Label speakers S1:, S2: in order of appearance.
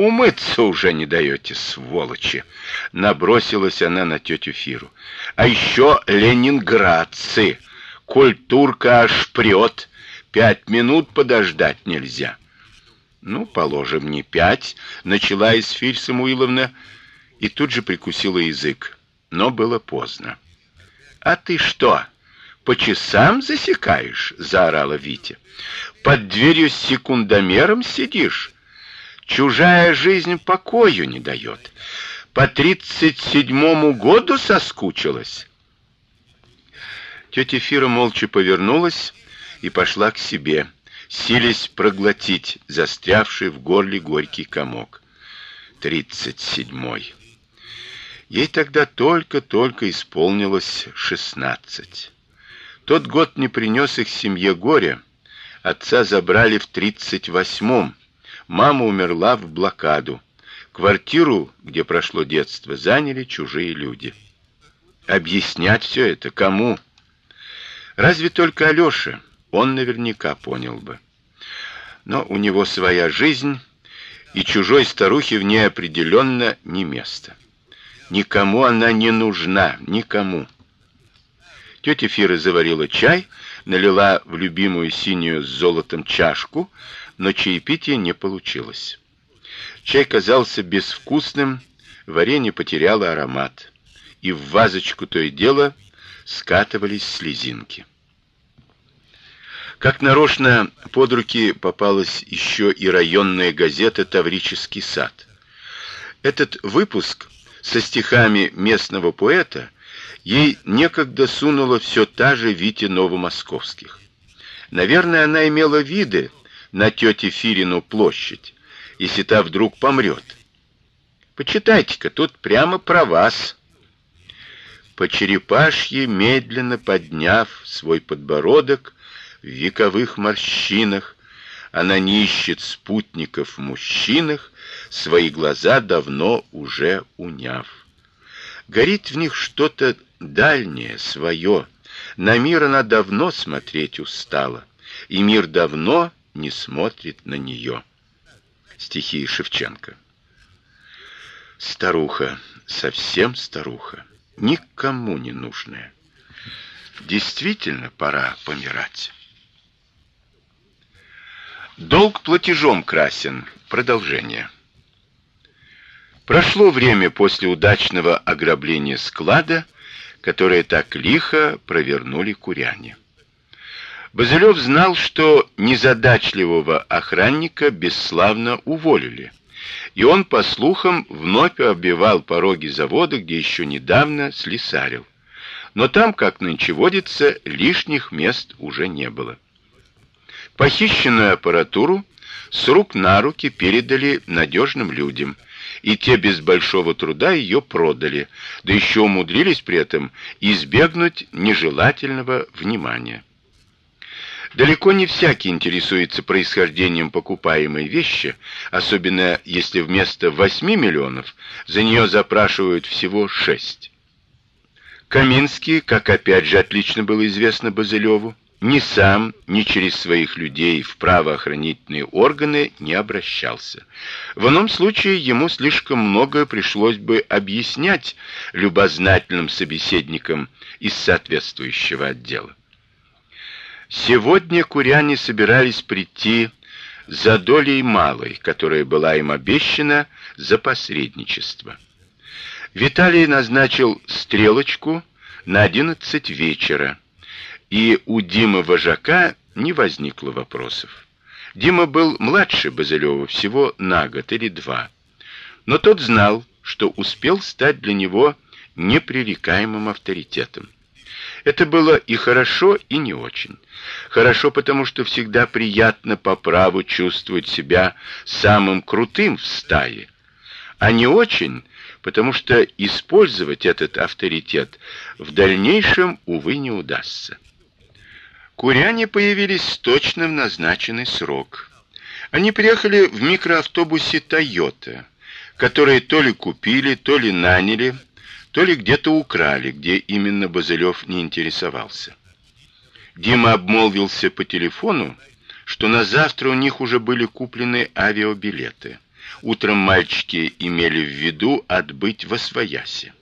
S1: Умыться уже не даете, сволочи, набросилась она на тетю Фиру. А еще ленинградцы. Культурка аж прет. Пять минут подождать нельзя. Ну, положим, не пять, начала Исфирь Самуиловна и тут же прикусила язык, но было поздно. А ты что, по часам засекаешь? заорала Витя. Под дверью с секундомером сидишь? Чужая жизнь покою не дает. По тридцать седьмому году соскучилась. Тетя Фира молча повернулась и пошла к себе силясь проглотить застрявший в горле горький комок. Тридцать седьмой. Ей тогда только-только исполнилось шестнадцать. Тот год не принес их семье горя. Отца забрали в тридцать восьмом. Мама умерла в блокаду. Квартиру, где прошло детство, заняли чужие люди. Объяснять все это кому? Разве только Алёше? он наверняка понял бы. Но у него своя жизнь, и чужой старухе в ней определенно не место. Никому она не нужна, никому. Тетя Фира заварила чай, налила в любимую синюю с золотом чашку, но чаепитие не получилось. Чай казался безвкусным, варенье потеряло аромат, и в вазочку то и дело скатывались слезинки. Как нарочно под руки попалась еще и районная газета Таврический сад. Этот выпуск со стихами местного поэта ей некогда сунула все та же Вите Новомосковских. Наверное, она имела виды на тете Фирину площадь, если та вдруг помрет. Почитайте-ка, тут прямо про вас. По черепашье, медленно подняв свой подбородок, в вековых морщинах, она не ищет спутников в мужчинах, свои глаза давно уже уняв. Горит в них что-то дальнее, свое. На мир она давно смотреть устала, и мир давно не смотрит на нее. Стихи Шевченко. Старуха, совсем старуха, никому не нужная. Действительно пора помирать. Долг платежом красен. Продолжение. Прошло время после удачного ограбления склада, которое так лихо провернули куряне. Базелёв знал, что незадачливого охранника бесславно уволили, и он по слухам вновь оббивал пороги завода, где еще недавно слесарил. Но там, как нынче водится, лишних мест уже не было. Похищенную аппаратуру с рук на руки передали надежным людям, и те без большого труда ее продали, да еще умудрились при этом избегнуть нежелательного внимания. Далеко не всякий интересуется происхождением покупаемой вещи, особенно если вместо 8 миллионов за нее запрашивают всего 6. Каминский, как опять же отлично было известно Базелеву, ни сам, ни через своих людей в правоохранительные органы не обращался. В ином случае ему слишком многое пришлось бы объяснять любознательным собеседникам из соответствующего отдела. Сегодня куряне собирались прийти за долей малой, которая была им обещана за посредничество. Виталий назначил стрелочку на одиннадцать вечера и у Димы Вожака не возникло вопросов. Дима был младше Базелёва всего на год или два. Но тот знал, что успел стать для него непререкаемым авторитетом. Это было и хорошо, и не очень. Хорошо, потому что всегда приятно по праву чувствовать себя самым крутым в стае, а не очень, потому что использовать этот авторитет в дальнейшем увы не удастся. Куряне появились точно в назначенный срок. Они приехали в микроавтобусе Toyota, который то ли купили, то ли наняли, то ли где-то украли, где именно Базелёв не интересовался. Дима обмолвился по телефону, что на завтра у них уже были куплены авиабилеты. Утром мальчики имели в виду отбыть во свояси.